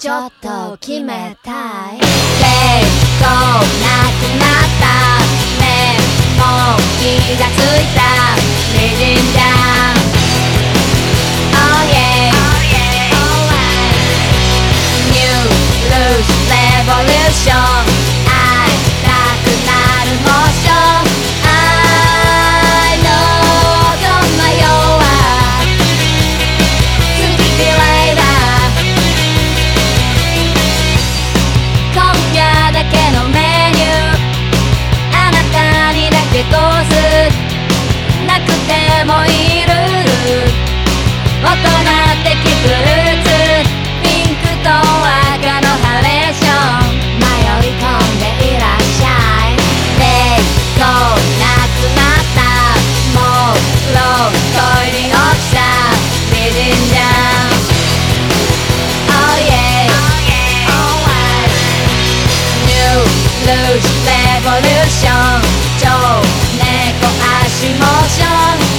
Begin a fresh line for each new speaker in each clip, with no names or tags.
ちょっと決めたい。結構なくなった。目も気がついた。みじんだ Oh yeah New Loose Revolution もいる大人的ブーツピンクと赤のハレーション迷い込んでいらっしゃい抵抗なくなったもう論恋に落ちた美人じゃん Oh yeahNew Loose Revolution. 超猫足モーション。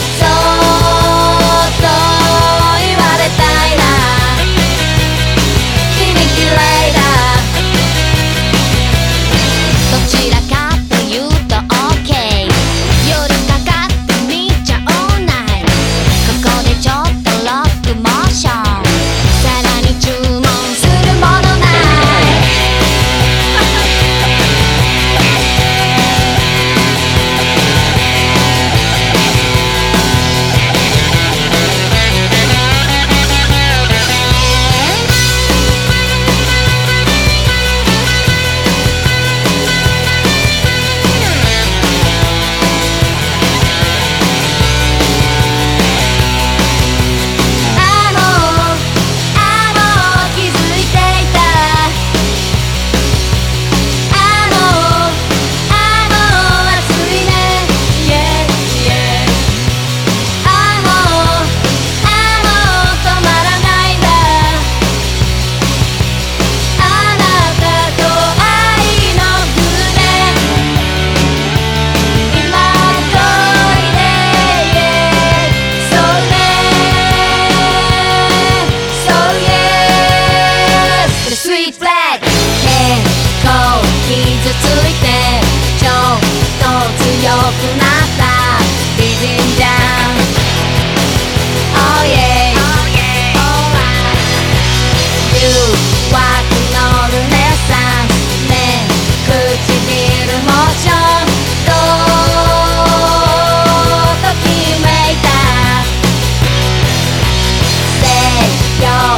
y'all.